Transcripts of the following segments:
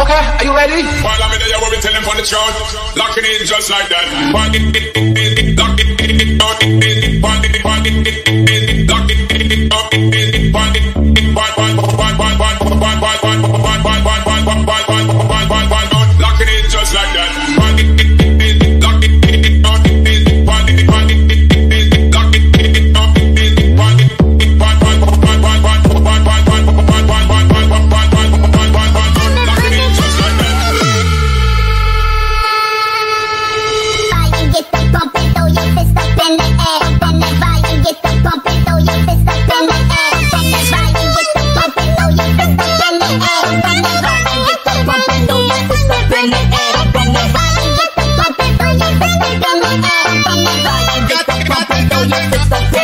Okay, are you ready? I'm in we'll be telling for the truth. Locking in just like that.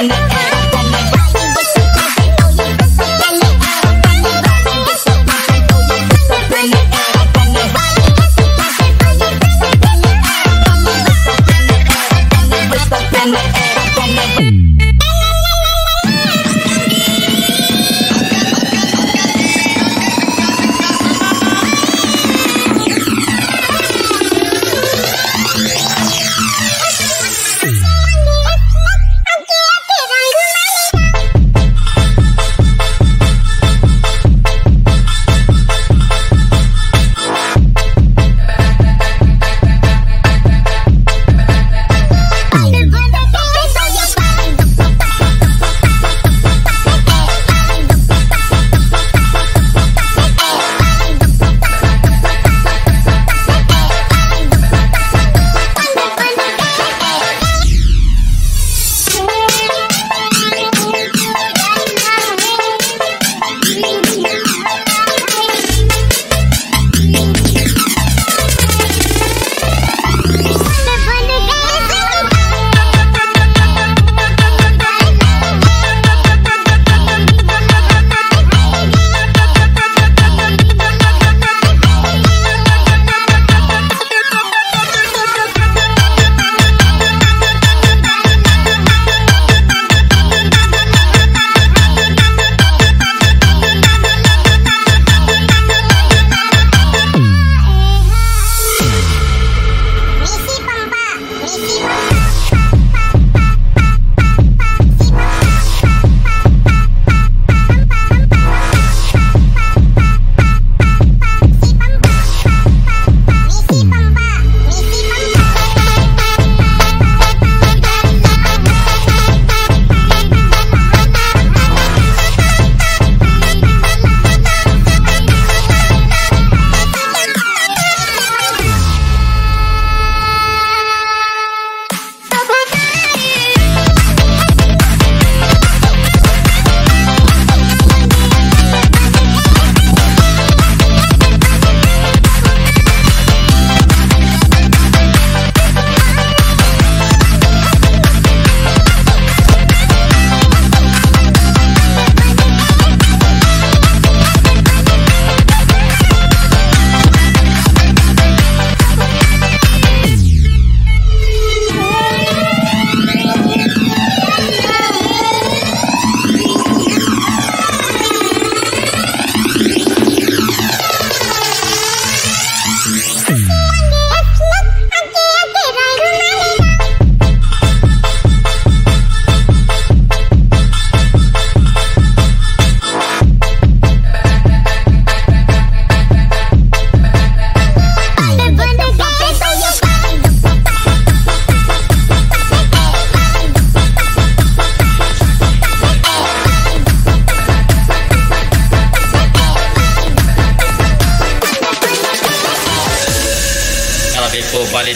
and the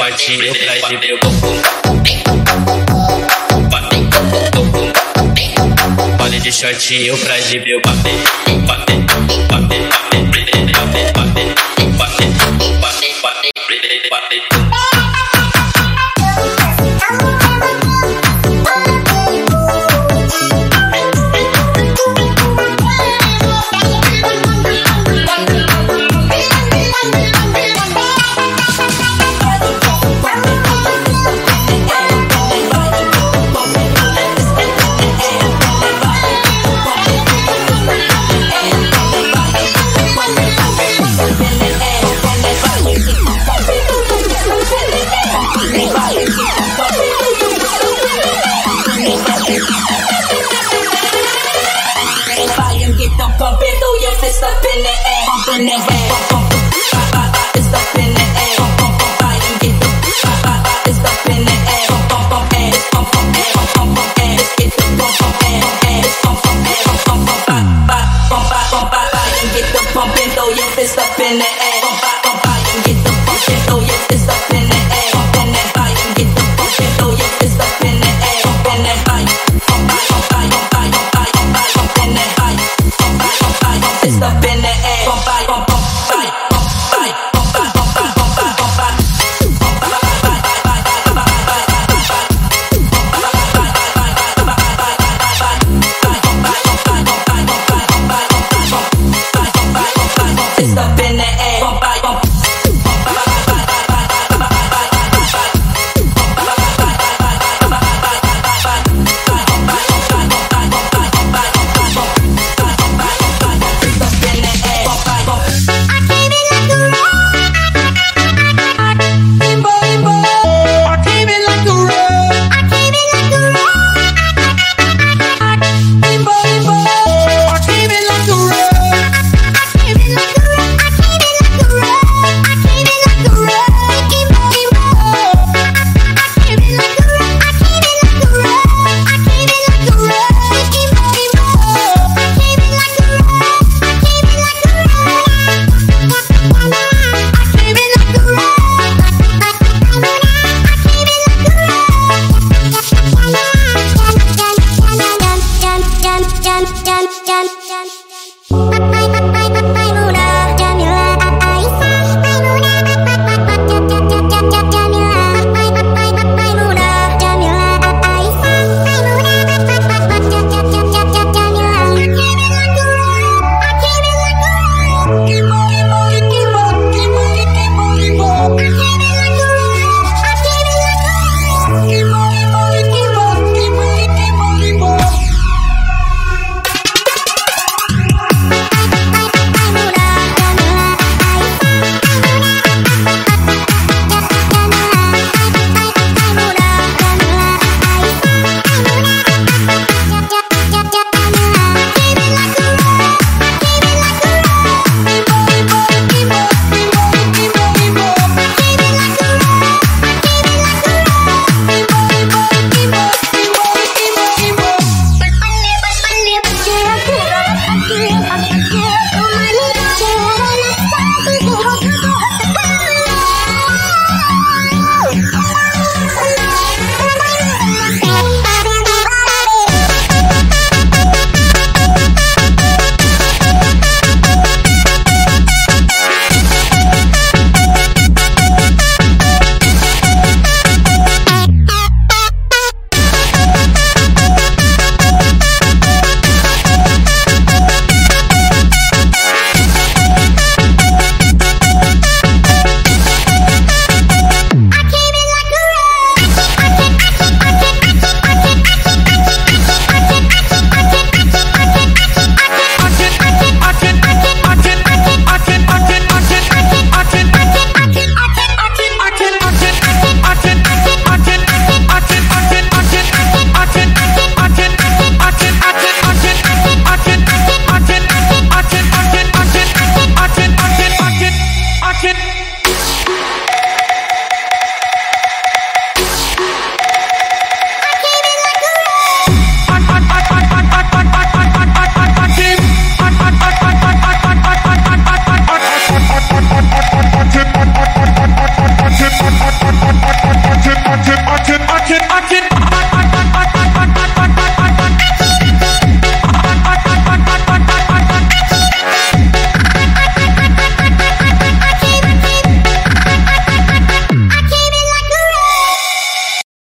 sapatinho pra de bumbum. Body de shortinho pra de meu bater, bater, bater, bater, bater, bater. In the air, pump in the air, pop, pop, fist up in the air, pump, pump, pump, pop, you get the pop, pop, pop, fist up in the air, pump, pump, pump, air, air, get the up in the air, fist up